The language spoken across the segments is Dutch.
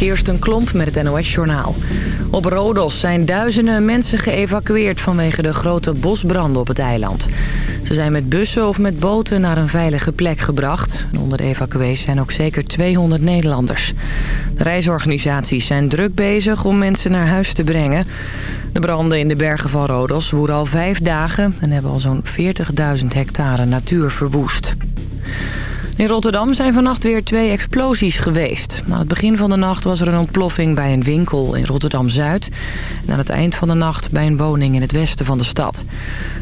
Kirsten Klomp met het NOS-journaal. Op Rodos zijn duizenden mensen geëvacueerd vanwege de grote bosbranden op het eiland. Ze zijn met bussen of met boten naar een veilige plek gebracht. onder de evacuees zijn ook zeker 200 Nederlanders. De reisorganisaties zijn druk bezig om mensen naar huis te brengen. De branden in de bergen van Rodos woeren al vijf dagen... en hebben al zo'n 40.000 hectare natuur verwoest. In Rotterdam zijn vannacht weer twee explosies geweest. Aan het begin van de nacht was er een ontploffing bij een winkel in Rotterdam-Zuid. En aan het eind van de nacht bij een woning in het westen van de stad.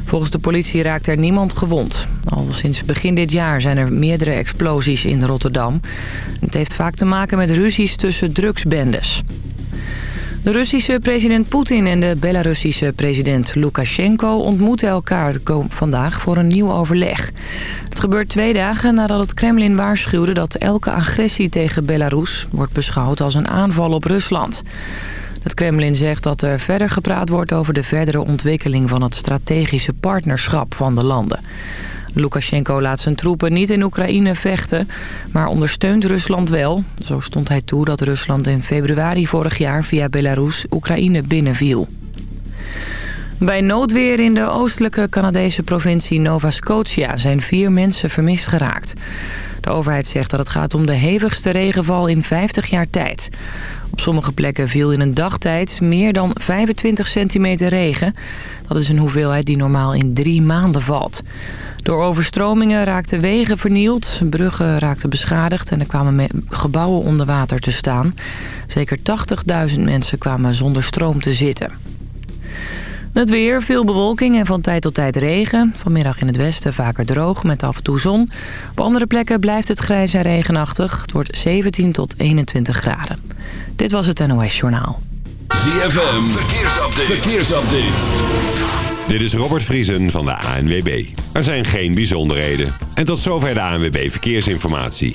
Volgens de politie raakt er niemand gewond. Al sinds begin dit jaar zijn er meerdere explosies in Rotterdam. Het heeft vaak te maken met ruzies tussen drugsbendes. De Russische president Poetin en de Belarussische president Lukashenko ontmoeten elkaar vandaag voor een nieuw overleg. Het gebeurt twee dagen nadat het Kremlin waarschuwde dat elke agressie tegen Belarus wordt beschouwd als een aanval op Rusland. Het Kremlin zegt dat er verder gepraat wordt over de verdere ontwikkeling van het strategische partnerschap van de landen. Lukashenko laat zijn troepen niet in Oekraïne vechten, maar ondersteunt Rusland wel. Zo stond hij toe dat Rusland in februari vorig jaar via Belarus Oekraïne binnenviel. Bij noodweer in de oostelijke Canadese provincie Nova Scotia zijn vier mensen vermist geraakt. De overheid zegt dat het gaat om de hevigste regenval in 50 jaar tijd. Op sommige plekken viel in een dagtijd meer dan 25 centimeter regen. Dat is een hoeveelheid die normaal in drie maanden valt. Door overstromingen raakten wegen vernield, bruggen raakten beschadigd... en er kwamen gebouwen onder water te staan. Zeker 80.000 mensen kwamen zonder stroom te zitten. Het weer, veel bewolking en van tijd tot tijd regen. Vanmiddag in het westen vaker droog met af en toe zon. Op andere plekken blijft het grijs en regenachtig. Het wordt 17 tot 21 graden. Dit was het NOS Journaal. ZFM, verkeersupdate. verkeersupdate. Dit is Robert Vriesen van de ANWB. Er zijn geen bijzonderheden. En tot zover de ANWB Verkeersinformatie.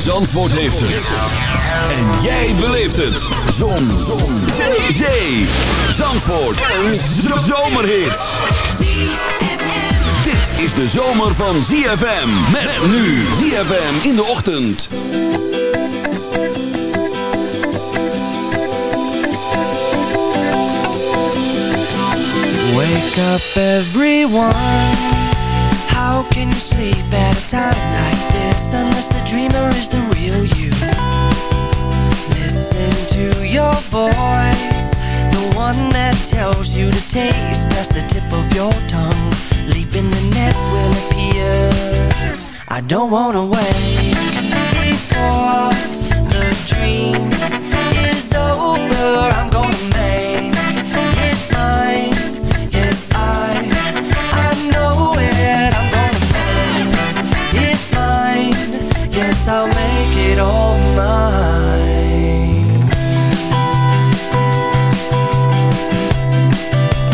Zandvoort heeft het. En jij beleeft het. Zon. Zon. Zee. Zee. Zandvoort. Een zomerhit. Dit is de zomer van ZFM. Met nu ZFM in de ochtend. Wake up everyone. How can you sleep at a time like unless the dreamer is the real you? Listen to your voice, the one that tells you to taste past the tip of your tongue. Leap in the net will appear. I don't wanna wait before the dream is over. I'm gonna Yes, I'll make it all mine.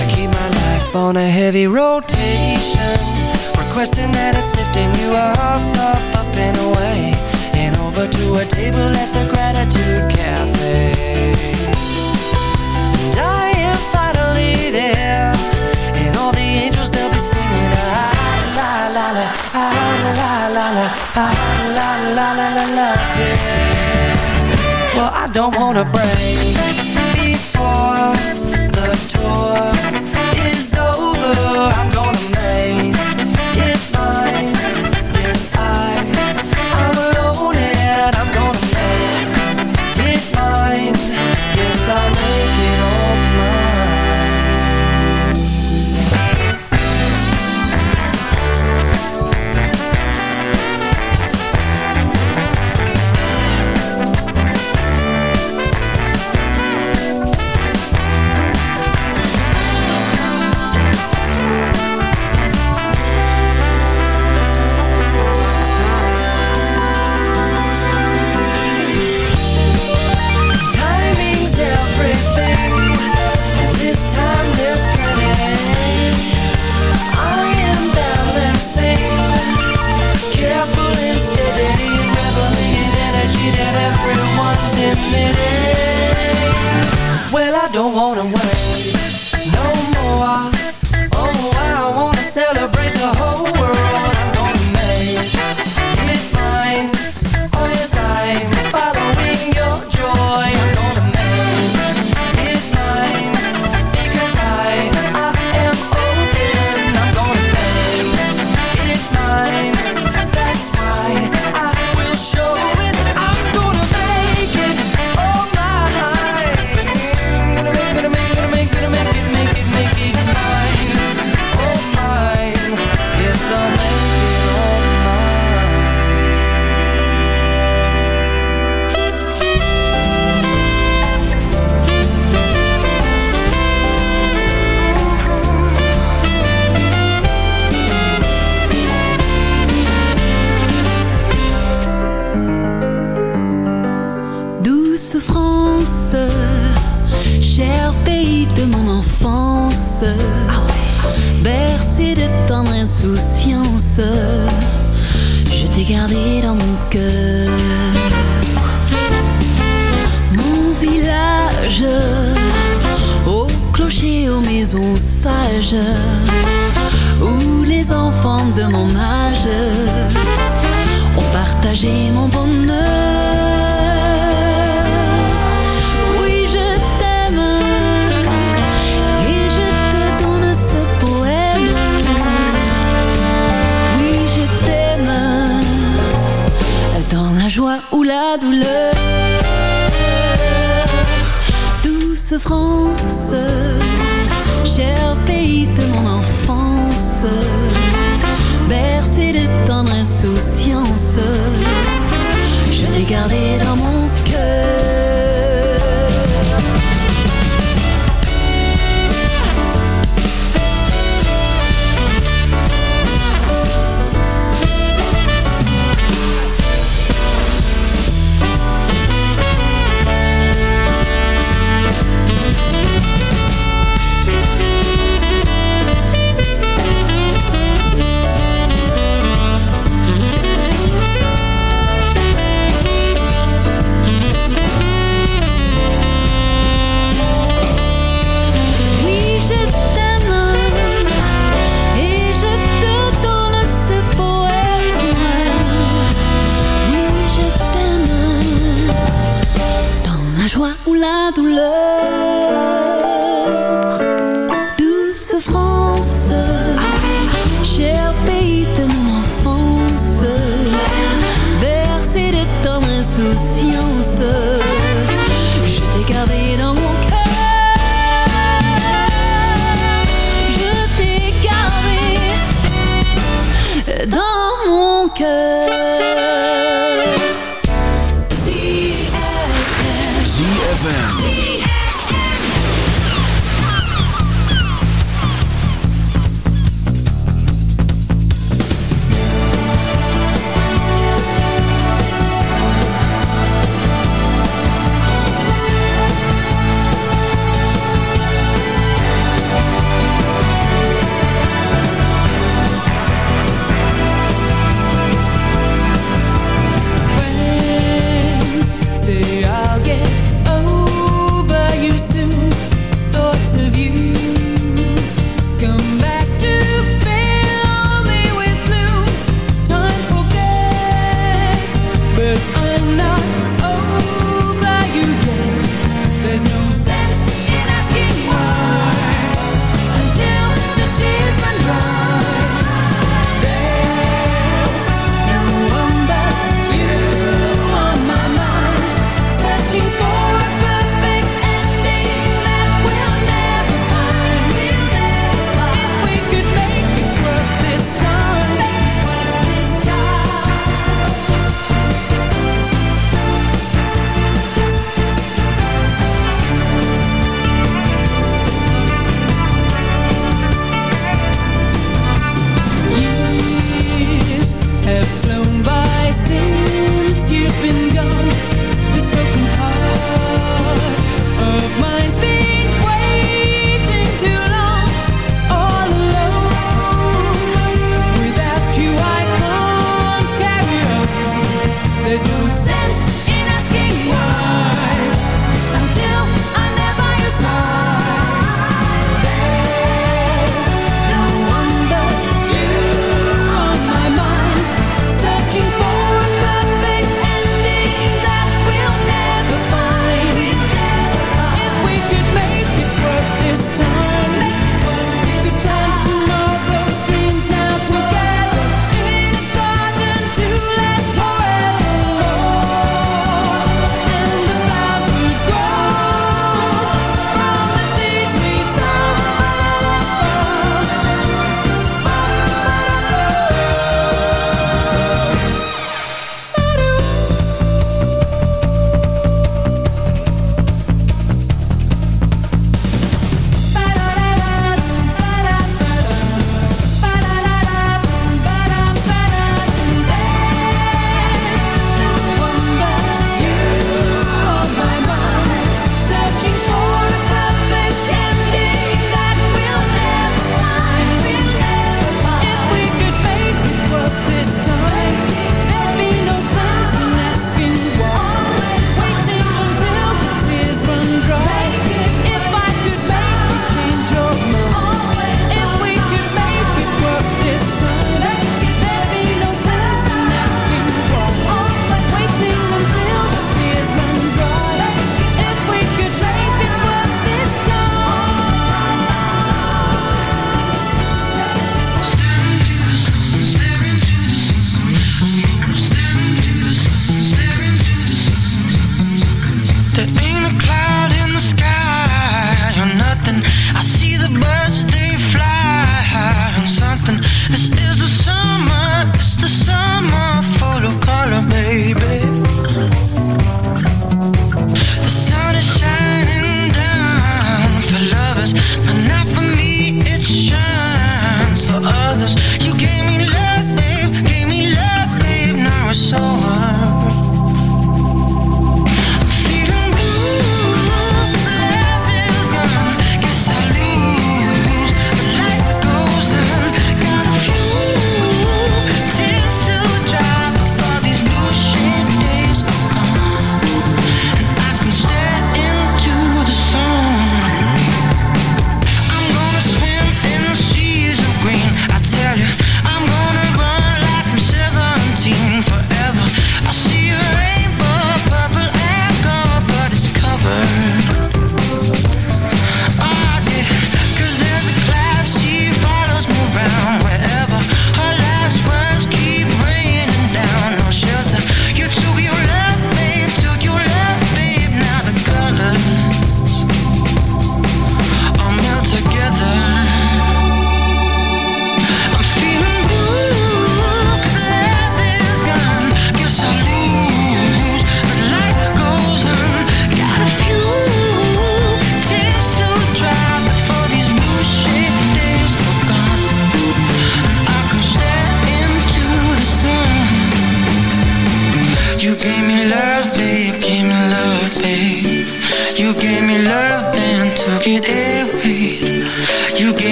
I keep my life on a heavy rotation, requesting that it's lifting you up, up, up and away, and over to a table at the Gratitude Cafe. And I am finally there And all the angels they'll be singing ah, la la la ah, la la la ah, la la la la la yes. Well I don't wanna break Before admitting. Well, I don't wanna wait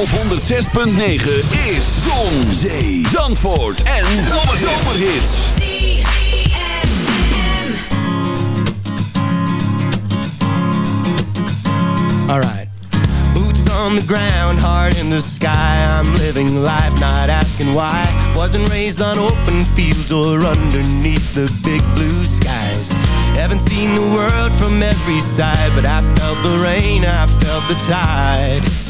op 106.9 is Zon, Zee, Zandvoort en Zomerhits. Alright. Boots on the ground, heart in the sky. I'm living life, not asking why. Wasn't raised on open fields or underneath the big blue skies. Haven't seen the world from every side, but I felt the rain, I felt the tide.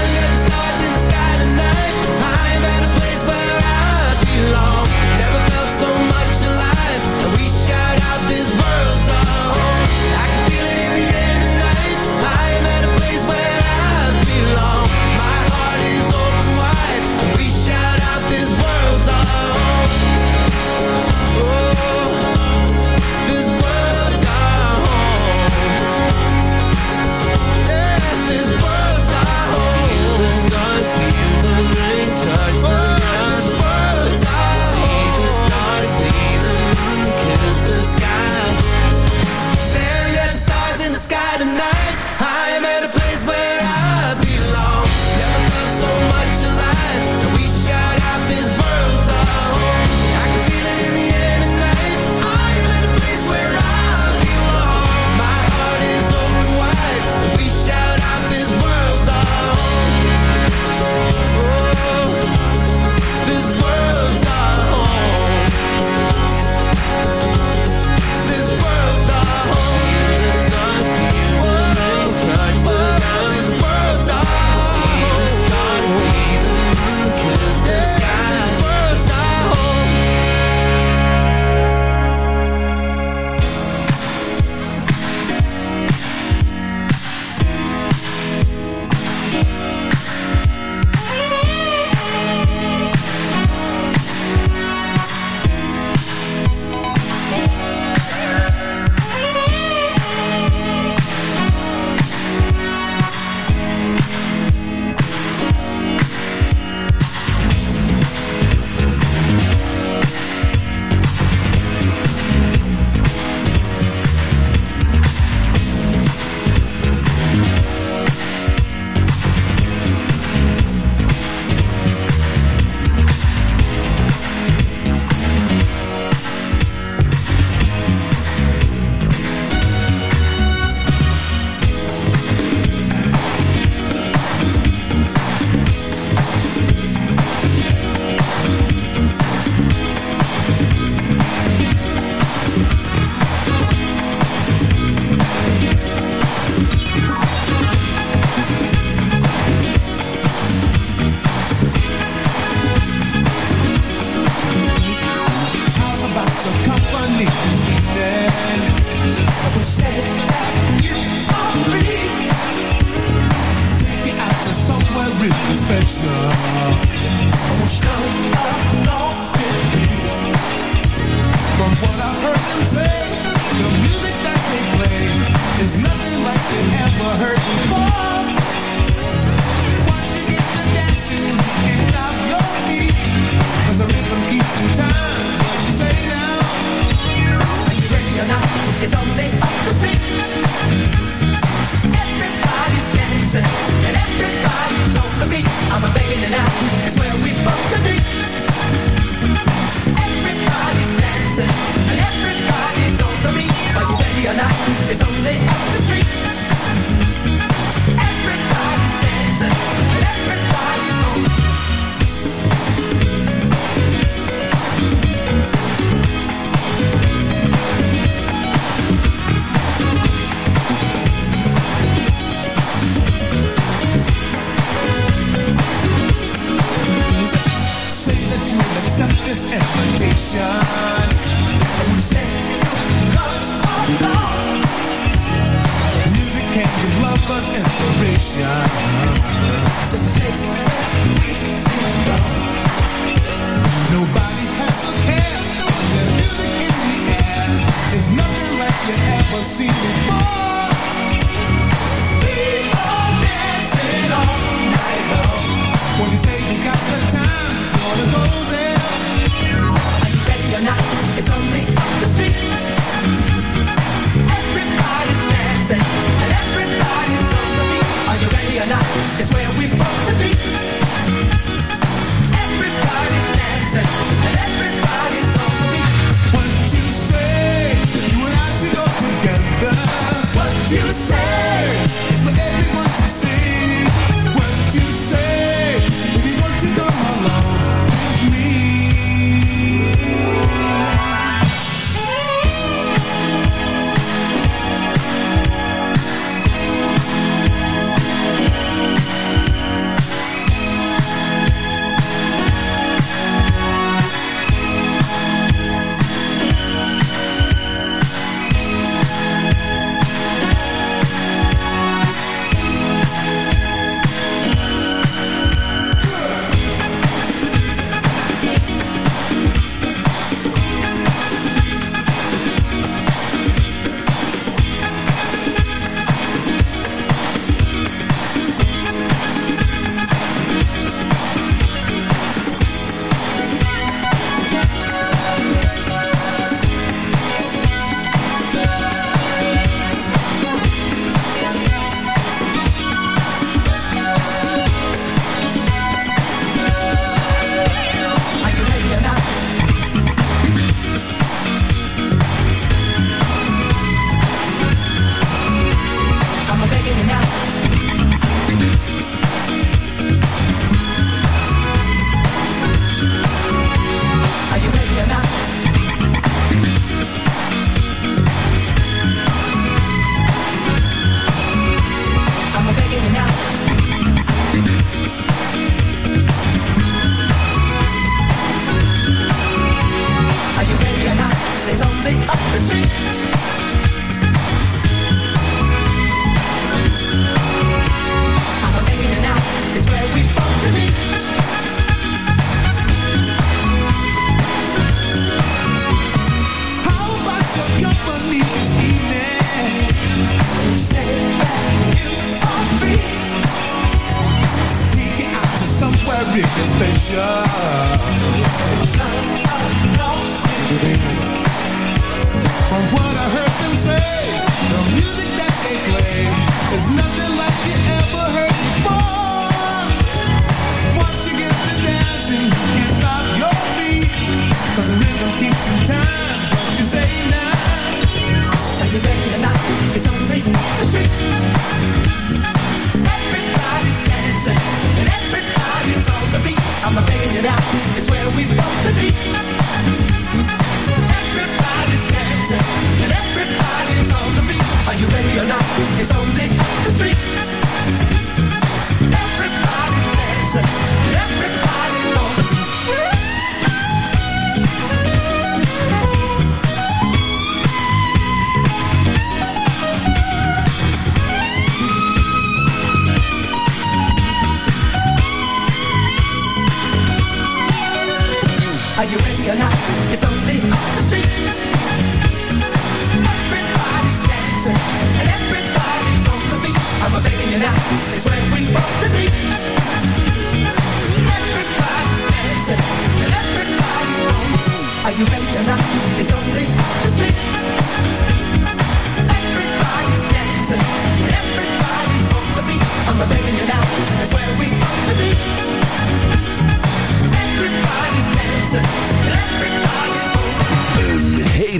just Are you ready not? It's only up the street. Everybody's dancing and everybody's on the beat. I'm begging you now. It's where we want to be. Everybody's dancing and everybody's on. Are you ready or not?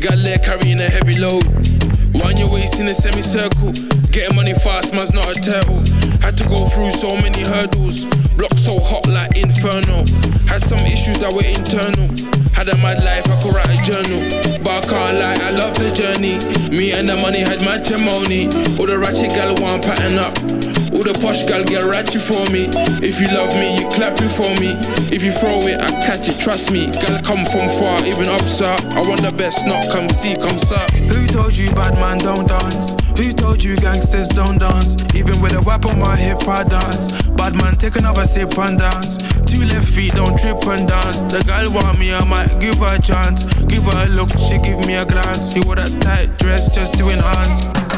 Got leg carrying a heavy load. Wind your waist in a semicircle. Getting money fast, man's not a turtle. Had to go through so many hurdles. Block so hot like inferno. Had some issues that were internal. Had a mad life, I could write a journal. But I can't lie, I love the journey. Me and the money had matrimony. All the ratchet gal want pattern up. All the posh gal get ratchet for me. If you love me, you clap it for me. If you throw it, I catch it, trust me. Gal come from far, even up, sir. I want the best, not come see, come sir. Who told you bad man don't dance? Who told you gangsters don't dance? Even with a whip on my hip, I dance. Bad man, take another sip and dance. Two left feet, don't trip and dance. The girl want me, I give her a chance. Give her a look, she give me a glance. She wore that tight dress just to enhance.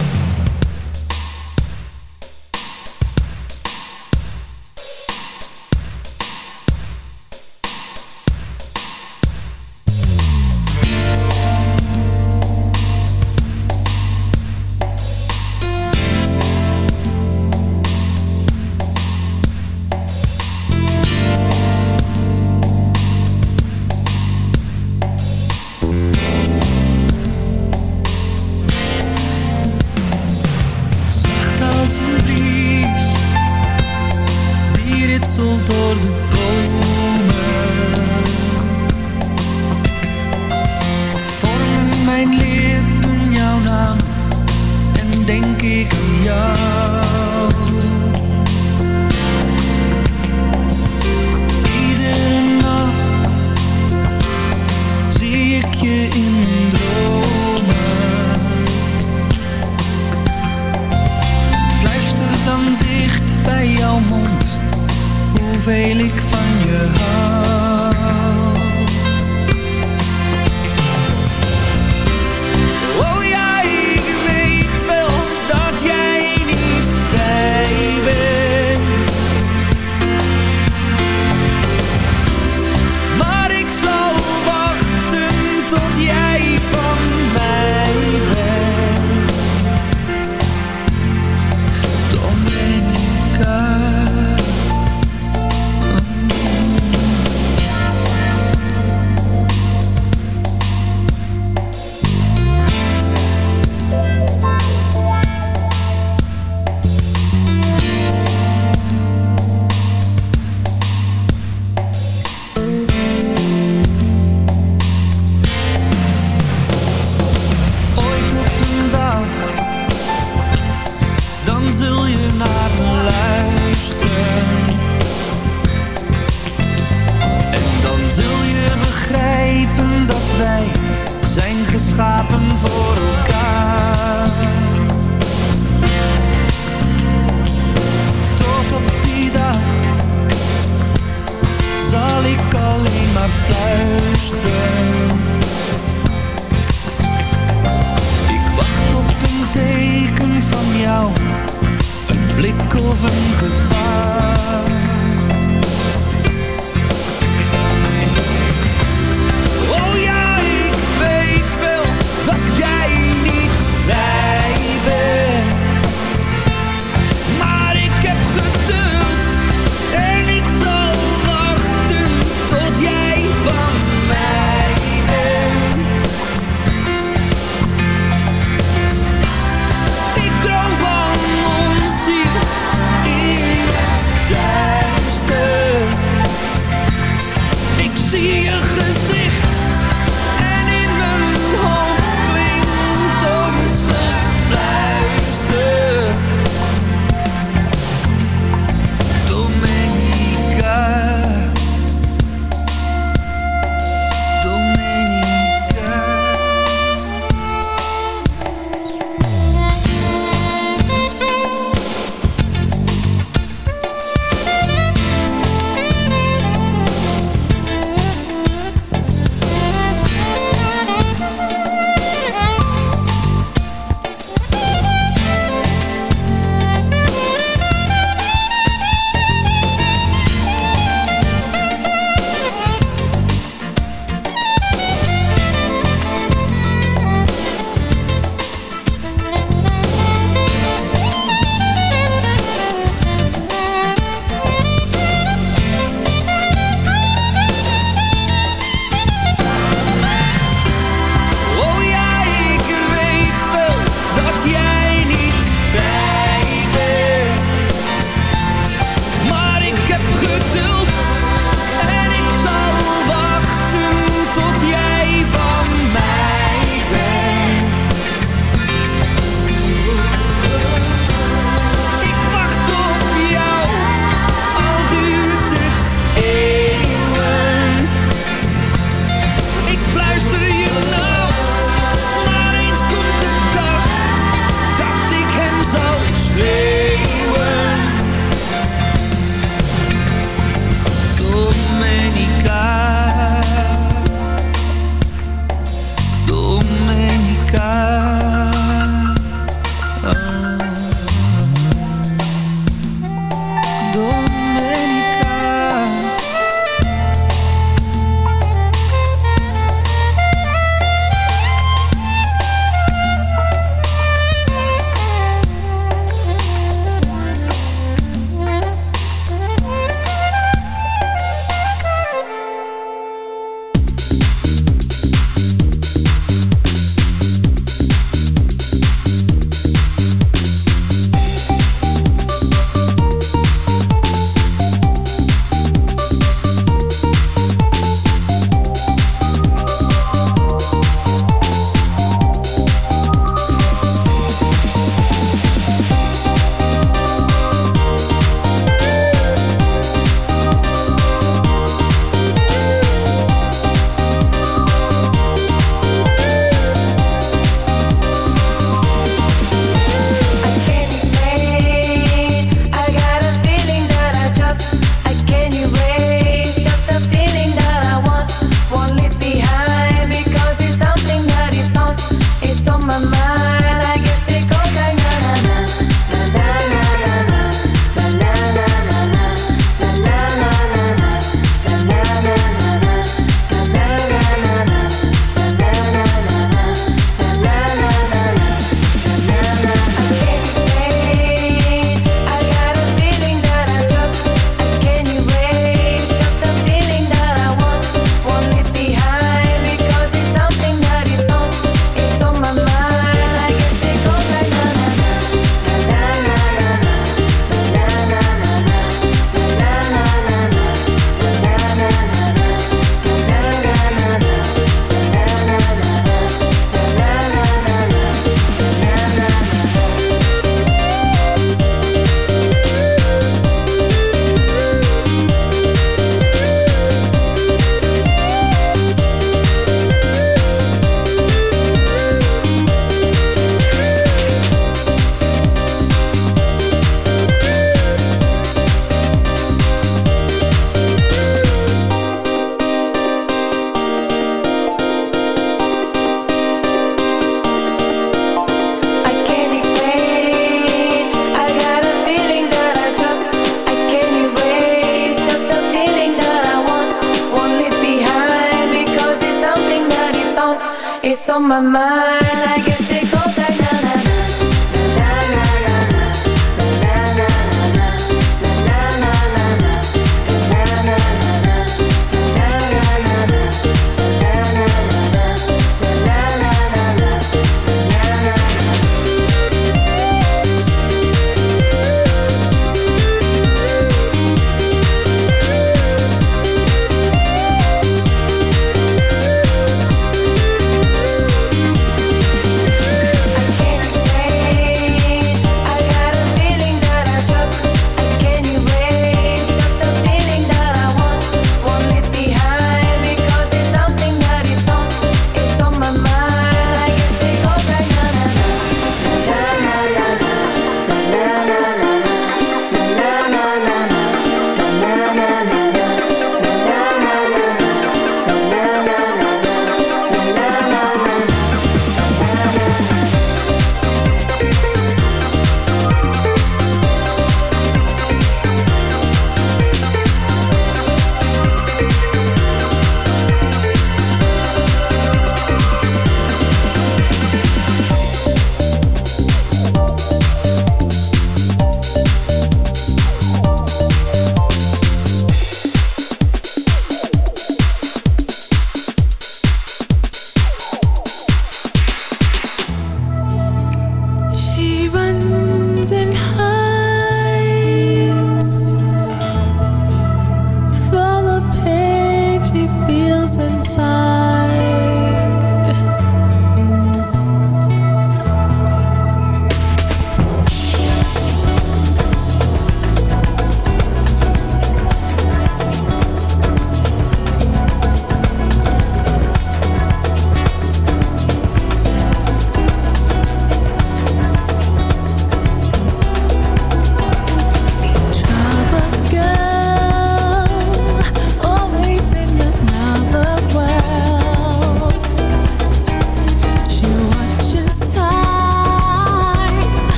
slapen voor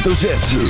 hoofdletter Z.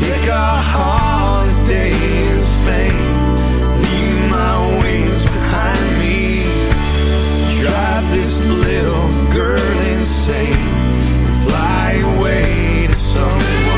take a holiday in Spain, leave my wings behind me. Drive this little girl insane. Fly away to someone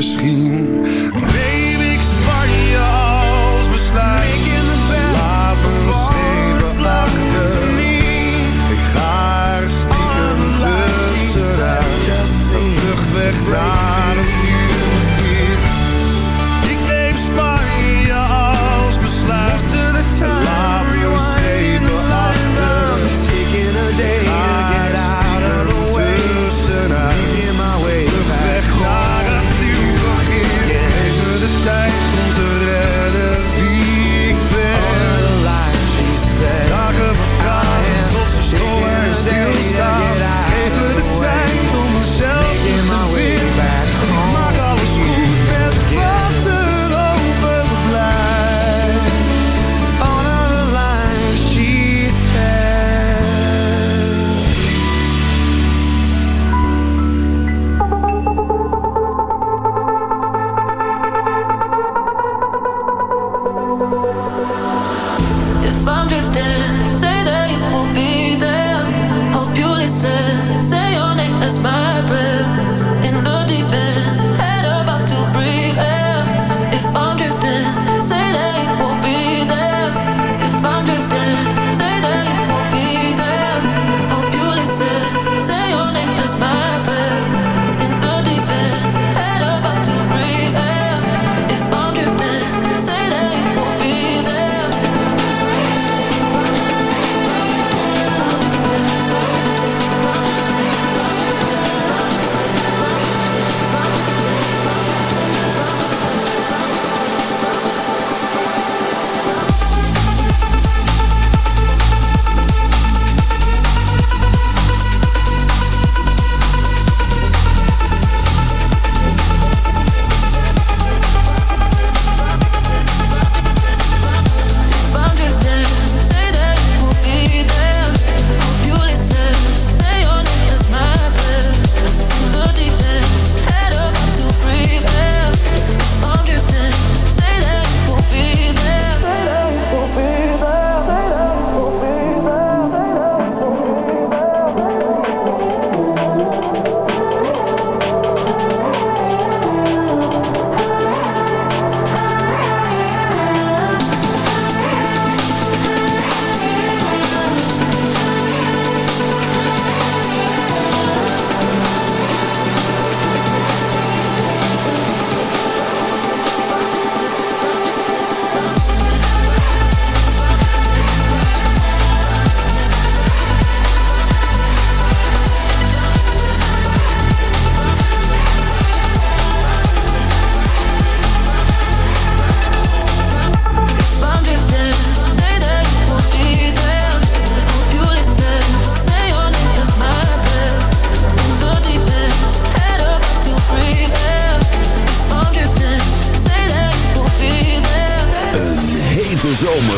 Misschien neem ik Spanje als besluit. Laat me schepen achter. Ik ga er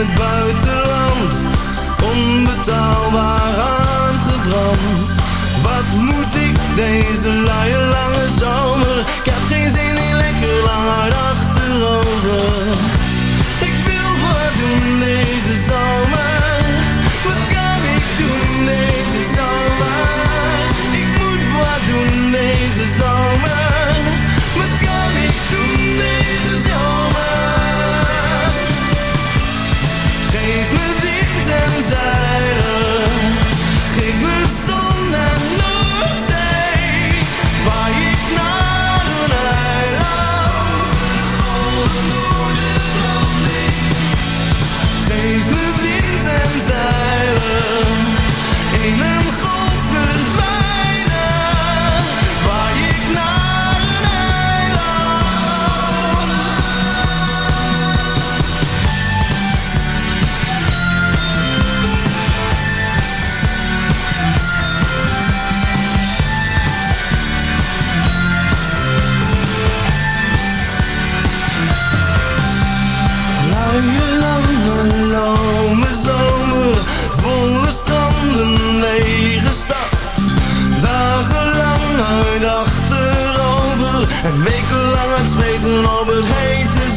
het buitenland. Onbetaalbaar aangebrand. Wat moet ik deze luie lange zomer? so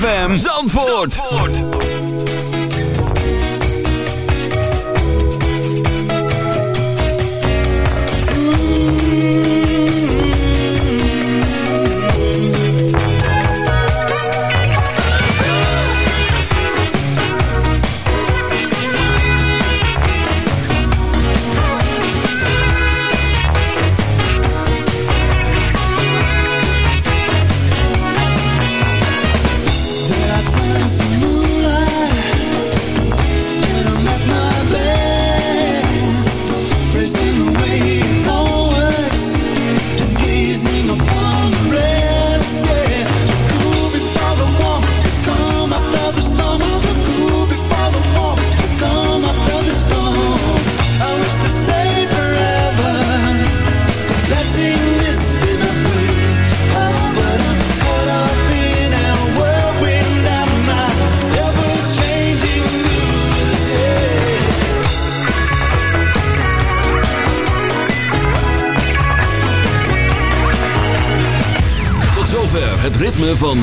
ZFM Zandvoort.